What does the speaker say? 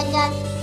dun dun.